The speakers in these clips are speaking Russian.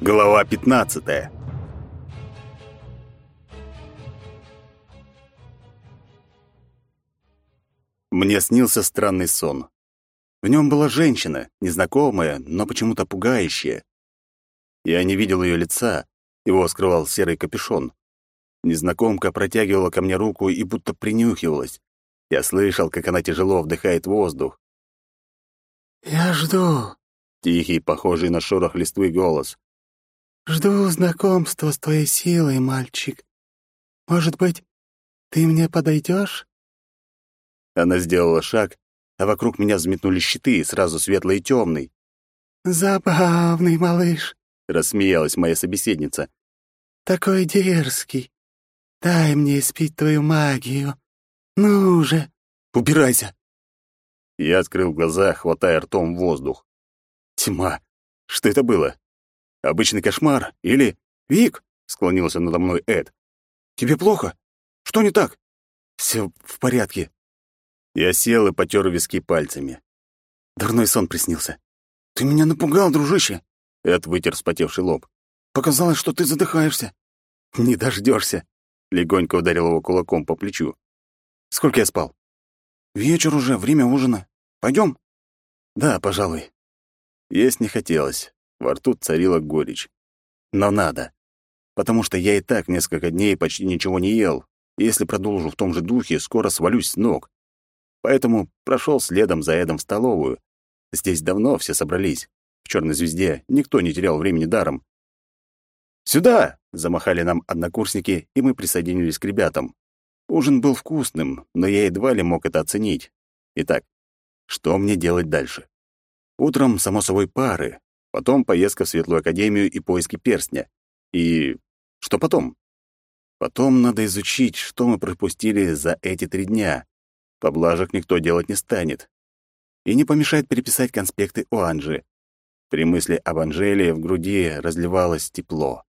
Глава 15. Мне снился странный сон. В нем была женщина, незнакомая, но почему-то пугающая. Я не видел ее лица, его скрывал серый капюшон. Незнакомка протягивала ко мне руку и будто принюхивалась. Я слышал, как она тяжело вдыхает воздух. «Я жду», — тихий, похожий на шорох листвы голос. «Жду знакомства с твоей силой, мальчик. Может быть, ты мне подойдешь?» Она сделала шаг, а вокруг меня взметнули щиты, сразу светлый и темный. «Забавный малыш», — рассмеялась моя собеседница. «Такой дерзкий. Дай мне испить твою магию. Ну же!» «Убирайся!» Я открыл глаза, хватая ртом воздух. Тьма. Что это было? Обычный кошмар? Или... «Вик!» — склонился надо мной Эд. «Тебе плохо? Что не так?» «Все в порядке». Я сел и потер виски пальцами. Дурной сон приснился. «Ты меня напугал, дружище!» Эд вытер вспотевший лоб. «Показалось, что ты задыхаешься». «Не дождешься!» Легонько ударил его кулаком по плечу. «Сколько я спал?» «Вечер уже, время ужина. Пойдем?» «Да, пожалуй». Есть не хотелось. Во рту царила горечь. Но надо. Потому что я и так несколько дней почти ничего не ел. Если продолжу в том же духе, скоро свалюсь с ног. Поэтому прошел следом за Эдом в столовую. Здесь давно все собрались. В «Черной звезде» никто не терял времени даром. «Сюда!» — замахали нам однокурсники, и мы присоединились к ребятам. Ужин был вкусным, но я едва ли мог это оценить. Итак, что мне делать дальше? Утром, само собой, пары, потом поездка в Светлую Академию и поиски перстня. И что потом? Потом надо изучить, что мы пропустили за эти три дня. Поблажек никто делать не станет. И не помешает переписать конспекты у Анжи. При мысли об Анжеле в груди разливалось тепло.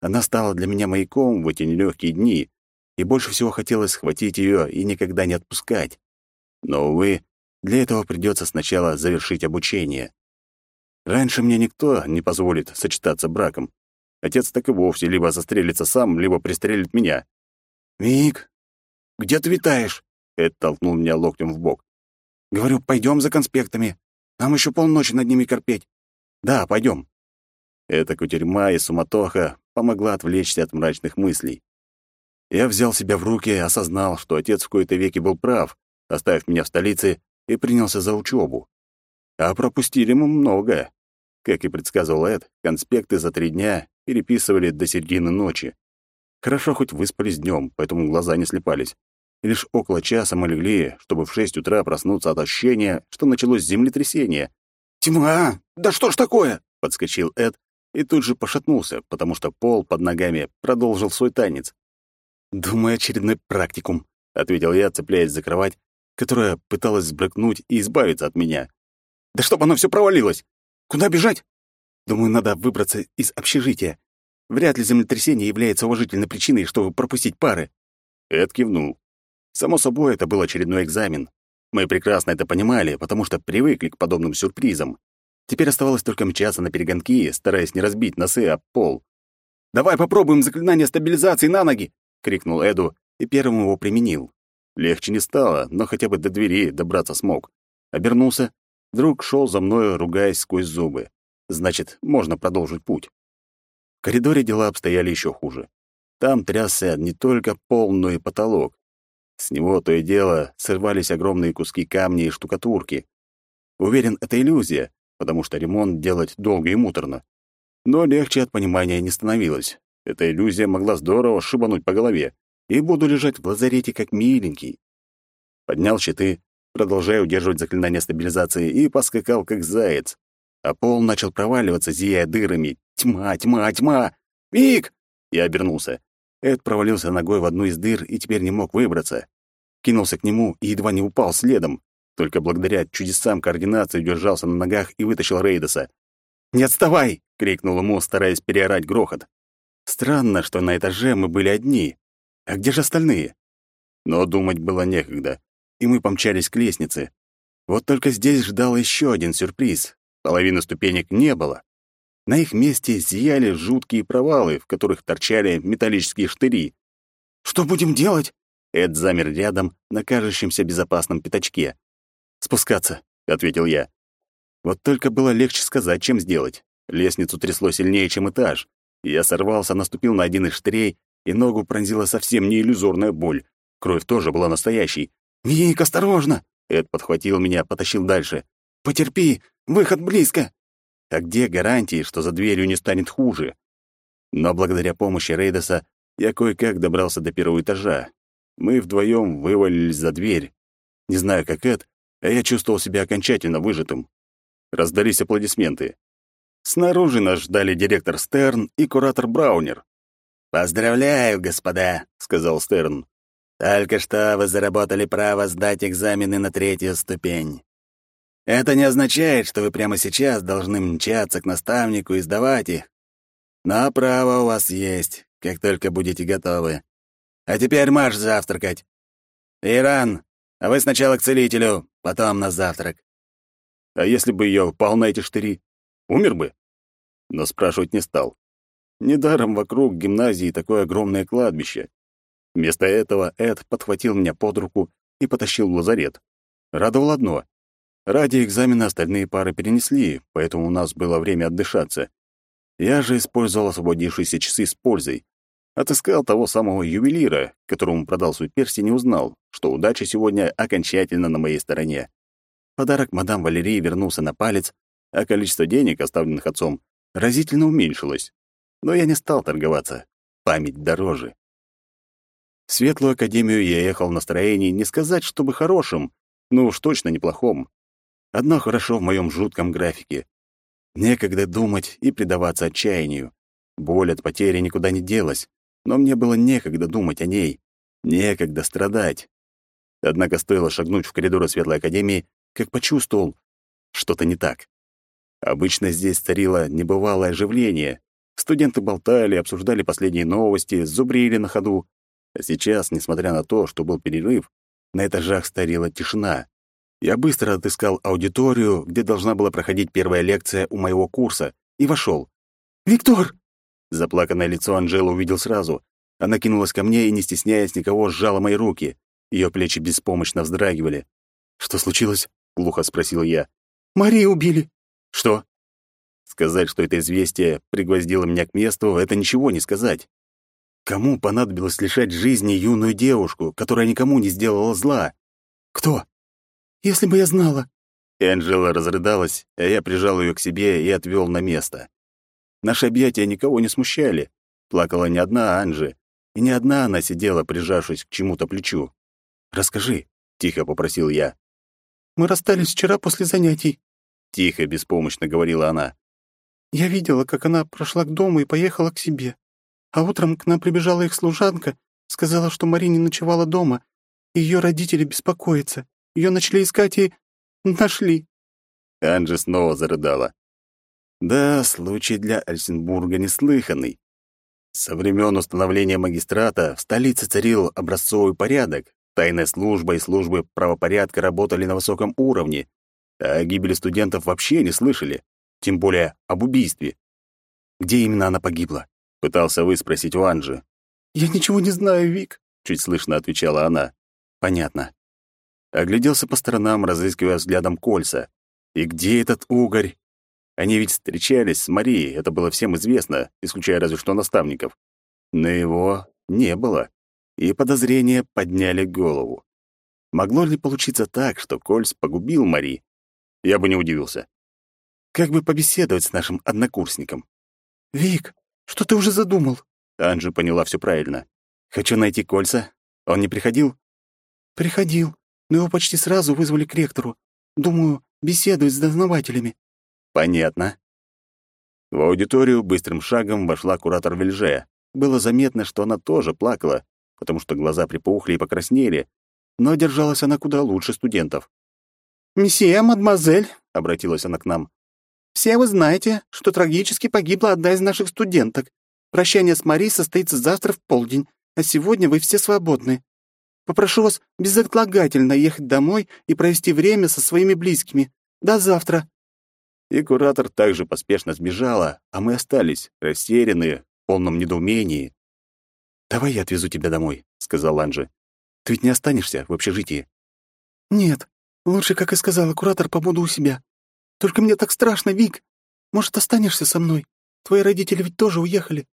Она стала для меня маяком в эти нелегкие дни, и больше всего хотелось схватить ее и никогда не отпускать. Но, увы, для этого придется сначала завершить обучение. Раньше мне никто не позволит сочетаться браком. Отец так и вовсе либо застрелится сам, либо пристрелит меня. «Вик, где ты витаешь?» Эд толкнул меня локтем в бок. «Говорю, пойдем за конспектами. Нам еще полночи над ними корпеть». «Да, пойдем». Эта кутерьма и суматоха помогла отвлечься от мрачных мыслей. Я взял себя в руки и осознал, что отец в кои-то веки был прав, оставив меня в столице, и принялся за учебу. А пропустили мы много. Как и предсказывал Эд, конспекты за три дня переписывали до середины ночи. Хорошо хоть выспались днем, поэтому глаза не слепались. И лишь около часа мы легли, чтобы в шесть утра проснуться от ощущения, что началось землетрясение. «Тьма! Да что ж такое?» — подскочил Эд и тут же пошатнулся, потому что пол под ногами продолжил свой танец. «Думаю, очередной практикум», — ответил я, цепляясь за кровать, которая пыталась сбрыкнуть и избавиться от меня. «Да чтоб оно все провалилось! Куда бежать?» «Думаю, надо выбраться из общежития. Вряд ли землетрясение является уважительной причиной, чтобы пропустить пары». Эд кивнул. Само собой, это был очередной экзамен. Мы прекрасно это понимали, потому что привыкли к подобным сюрпризам. Теперь оставалось только мчаться на перегонки, стараясь не разбить носы об пол. «Давай попробуем заклинание стабилизации на ноги!» — крикнул Эду и первым его применил. Легче не стало, но хотя бы до двери добраться смог. Обернулся. Друг шел за мною, ругаясь сквозь зубы. Значит, можно продолжить путь. В коридоре дела обстояли еще хуже. Там трясся не только пол, но и потолок. С него то и дело срывались огромные куски камня и штукатурки. Уверен, это иллюзия, потому что ремонт делать долго и муторно. Но легче от понимания не становилось. Эта иллюзия могла здорово шибануть по голове, и буду лежать в лазарете как миленький. Поднял щиты, продолжая удерживать заклинание стабилизации, и поскакал как заяц. А пол начал проваливаться, зияя дырами. Тьма, тьма, тьма! Вик! Я обернулся. Эд провалился ногой в одну из дыр и теперь не мог выбраться. Кинулся к нему и едва не упал следом. Только благодаря чудесам координации удержался на ногах и вытащил Рейдоса. «Не отставай!» — крикнул ему, стараясь переорать грохот. Странно, что на этаже мы были одни. А где же остальные? Но думать было некогда, и мы помчались к лестнице. Вот только здесь ждал еще один сюрприз. Половины ступенек не было. На их месте зияли жуткие провалы, в которых торчали металлические штыри. «Что будем делать?» Эд замер рядом на кажущемся безопасном пятачке. «Спускаться», — ответил я. Вот только было легче сказать, чем сделать. Лестницу трясло сильнее, чем этаж. Я сорвался, наступил на один из штырей, и ногу пронзила совсем не иллюзорная боль. Кровь тоже была настоящей. «Вик, осторожно!» Эд подхватил меня, потащил дальше. «Потерпи, выход близко!» А где гарантии, что за дверью не станет хуже? Но благодаря помощи Рейдоса я кое-как добрался до первого этажа. Мы вдвоем вывалились за дверь. Не знаю, как Эд, а я чувствовал себя окончательно выжатым. Раздались аплодисменты. Снаружи нас ждали директор Стерн и куратор Браунер. «Поздравляю, господа», — сказал Стерн. «Только что вы заработали право сдать экзамены на третью ступень. Это не означает, что вы прямо сейчас должны мчаться к наставнику и сдавать их. Но право у вас есть, как только будете готовы. А теперь марш завтракать. Иран, а вы сначала к целителю, потом на завтрак. А если бы я упал на эти штыри? Умер бы? Но спрашивать не стал. Недаром вокруг гимназии такое огромное кладбище. Вместо этого Эд подхватил меня под руку и потащил в лазарет. Радовало одно. Ради экзамена остальные пары перенесли, поэтому у нас было время отдышаться. Я же использовал освободившиеся часы с пользой. Отыскал того самого ювелира, которому продал свой перстень и узнал, что удача сегодня окончательно на моей стороне. Подарок мадам Валерии вернулся на палец, а количество денег, оставленных отцом, разительно уменьшилось. Но я не стал торговаться. Память дороже. В Светлую Академию я ехал в настроении не сказать, чтобы хорошим, но уж точно неплохом. Одно хорошо в моем жутком графике. Некогда думать и предаваться отчаянию. Боль от потери никуда не делась, но мне было некогда думать о ней, некогда страдать. Однако стоило шагнуть в коридоры Светлой Академии, как почувствовал, что-то не так. Обычно здесь царило небывалое оживление. Студенты болтали, обсуждали последние новости, зубрили на ходу. А сейчас, несмотря на то, что был перерыв, на этажах старела тишина. Я быстро отыскал аудиторию, где должна была проходить первая лекция у моего курса, и вошел. «Виктор!» Заплаканное лицо Анжелы увидел сразу. Она кинулась ко мне и, не стесняясь никого, сжала мои руки. Ее плечи беспомощно вздрагивали. «Что случилось?» — глухо спросил я. «Марию убили». «Что?» Сказать, что это известие пригвоздило меня к месту, это ничего не сказать. Кому понадобилось лишать жизни юную девушку, которая никому не сделала зла? Кто? Если бы я знала. И Анжела разрыдалась, а я прижал ее к себе и отвел на место. Наши объятия никого не смущали. Плакала не одна Анжи, и не одна она сидела, прижавшись к чему-то плечу. «Расскажи», — тихо попросил я. Мы расстались вчера после занятий», — тихо, беспомощно говорила она. «Я видела, как она прошла к дому и поехала к себе. А утром к нам прибежала их служанка, сказала, что Мари не ночевала дома, ее родители беспокоятся. Ее начали искать и... нашли». Анжи снова зарыдала. Да, случай для Альсенбурга неслыханный. Со времен установления магистрата в столице царил образцовый порядок, Тайная служба и службы правопорядка работали на высоком уровне, а о гибели студентов вообще не слышали, тем более об убийстве. Где именно она погибла? Пытался выспросить у Анжи. «Я ничего не знаю, Вик», — чуть слышно отвечала она. «Понятно». Огляделся по сторонам, разыскивая взглядом кольца. И где этот угорь? Они ведь встречались с Марией, это было всем известно, исключая разве что наставников. Но его не было и подозрения подняли голову. Могло ли получиться так, что Кольц погубил Мари? Я бы не удивился. Как бы побеседовать с нашим однокурсником? «Вик, что ты уже задумал?» Анжи поняла все правильно. «Хочу найти Кольца. Он не приходил?» «Приходил, но его почти сразу вызвали к ректору. Думаю, беседует с дознавателями». «Понятно». В аудиторию быстрым шагом вошла куратор Вельже. Было заметно, что она тоже плакала, потому что глаза припухли и покраснели, но держалась она куда лучше студентов. «Месье, мадемуазель», — обратилась она к нам, «все вы знаете, что трагически погибла одна из наших студенток. Прощание с Мари состоится завтра в полдень, а сегодня вы все свободны. Попрошу вас безотлагательно ехать домой и провести время со своими близкими. До завтра». И куратор также поспешно сбежала, а мы остались, растерянные, в полном недоумении. «Давай я отвезу тебя домой», — сказал Анжи. «Ты ведь не останешься в общежитии?» «Нет, лучше, как и сказала куратор, побуду у себя. Только мне так страшно, Вик. Может, останешься со мной? Твои родители ведь тоже уехали».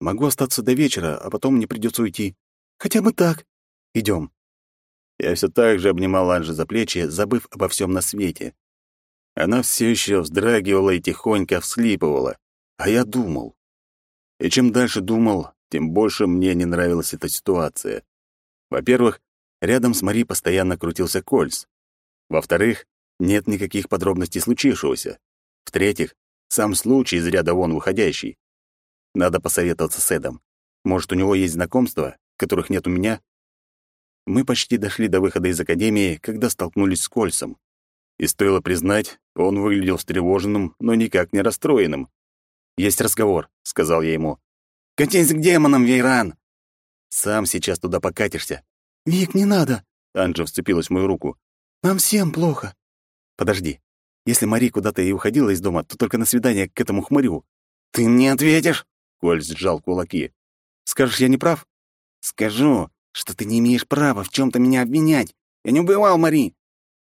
«Могу остаться до вечера, а потом мне придется уйти». «Хотя бы так». Идем. Я все так же обнимал Анжи за плечи, забыв обо всем на свете. Она все еще вздрагивала и тихонько всхлипывала, а я думал. И чем дальше думал, тем больше мне не нравилась эта ситуация. Во-первых, рядом с Мари постоянно крутился Кольц. Во-вторых, нет никаких подробностей случившегося. В-третьих, сам случай из ряда вон выходящий. Надо посоветоваться с Эдом. Может, у него есть знакомства, которых нет у меня? Мы почти дошли до выхода из академии, когда столкнулись с Кольцем. И стоило признать, он выглядел встревоженным, но никак не расстроенным. «Есть разговор», — сказал я ему. «Катись к демонам, Вейран!» «Сам сейчас туда покатишься». «Вик, не надо!» — Анджа вцепилась в мою руку. «Нам всем плохо». «Подожди. Если Мари куда-то и уходила из дома, то только на свидание к этому хмырю». «Ты мне ответишь?» — Кольц сжал кулаки. «Скажешь, я не прав?» «Скажу, что ты не имеешь права в чем то меня обвинять. Я не убивал Мари.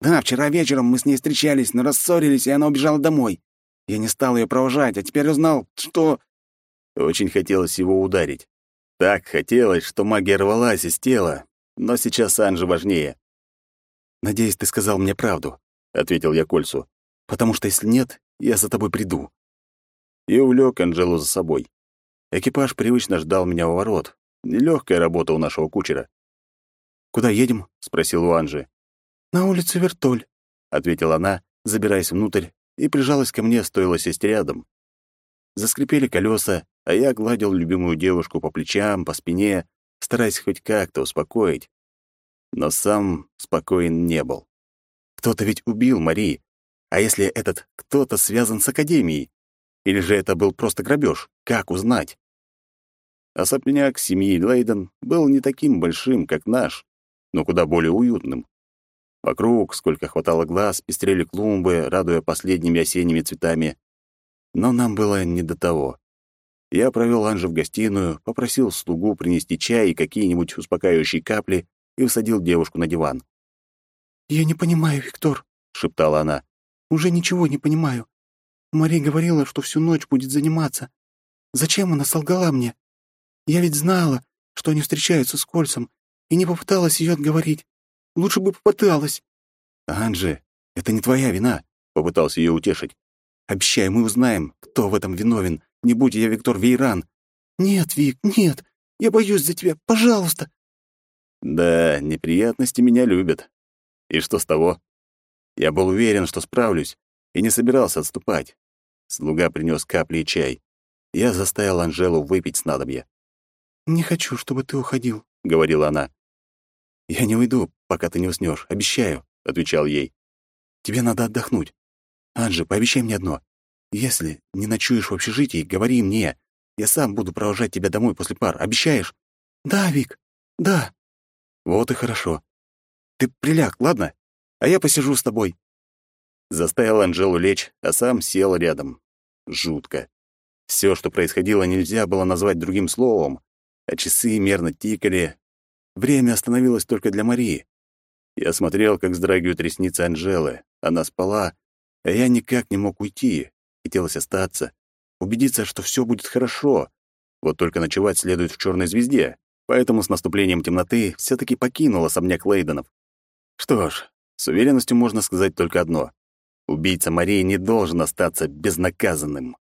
Да, вчера вечером мы с ней встречались, но рассорились, и она убежала домой. Я не стал ее провожать, а теперь узнал, что...» Очень хотелось его ударить. Так хотелось, что магия рвалась из тела, но сейчас Анжи важнее. «Надеюсь, ты сказал мне правду», — ответил я Кольцу, «потому что если нет, я за тобой приду». И увлек Анжелу за собой. Экипаж привычно ждал меня у ворот. Нелегкая работа у нашего кучера. «Куда едем?» — спросил у Анжи. «На улицу Вертоль», — ответила она, забираясь внутрь, и прижалась ко мне, стоило сесть рядом. Заскрипели колеса, а я гладил любимую девушку по плечам, по спине, стараясь хоть как-то успокоить. Но сам спокоен не был. Кто-то ведь убил Мари. А если этот кто-то связан с Академией? Или же это был просто грабеж? Как узнать? Особняк семьи Лейден был не таким большим, как наш, но куда более уютным. Вокруг, сколько хватало глаз, пестрели клумбы, радуя последними осенними цветами. Но нам было не до того. Я провел Анжи в гостиную, попросил слугу принести чай и какие-нибудь успокаивающие капли и усадил девушку на диван. «Я не понимаю, Виктор», — шептала она. «Уже ничего не понимаю. Мари говорила, что всю ночь будет заниматься. Зачем она солгала мне? Я ведь знала, что они встречаются с Кольцем, и не попыталась ее отговорить. Лучше бы попыталась. Анжи, это не твоя вина, попытался ее утешить. Обещай, мы узнаем, кто в этом виновен. Не будь я Виктор Вейран. Нет, Вик, нет. Я боюсь за тебя. Пожалуйста. Да, неприятности меня любят. И что с того? Я был уверен, что справлюсь, и не собирался отступать. Слуга принес капли и чай. Я заставил Анжелу выпить снадобье. «Не хочу, чтобы ты уходил», — говорила она. «Я не уйду, пока ты не уснешь, обещаю», — отвечал ей. «Тебе надо отдохнуть. Анжи, пообещай мне одно. Если не ночуешь в общежитии, говори мне. Я сам буду провожать тебя домой после пар. Обещаешь?» «Да, Вик, да». «Вот и хорошо. Ты приляг, ладно? А я посижу с тобой». Заставил Анжелу лечь, а сам сел рядом. Жутко. Все, что происходило, нельзя было назвать другим словом, а часы мерно тикали, Время остановилось только для Марии. Я смотрел, как вздрагивают ресницы Анжелы. Она спала, а я никак не мог уйти. Хотелось остаться, убедиться, что все будет хорошо. Вот только ночевать следует в черной звезде, поэтому с наступлением темноты все таки покинул особняк Лейденов. Что ж, с уверенностью можно сказать только одно. Убийца Марии не должен остаться безнаказанным.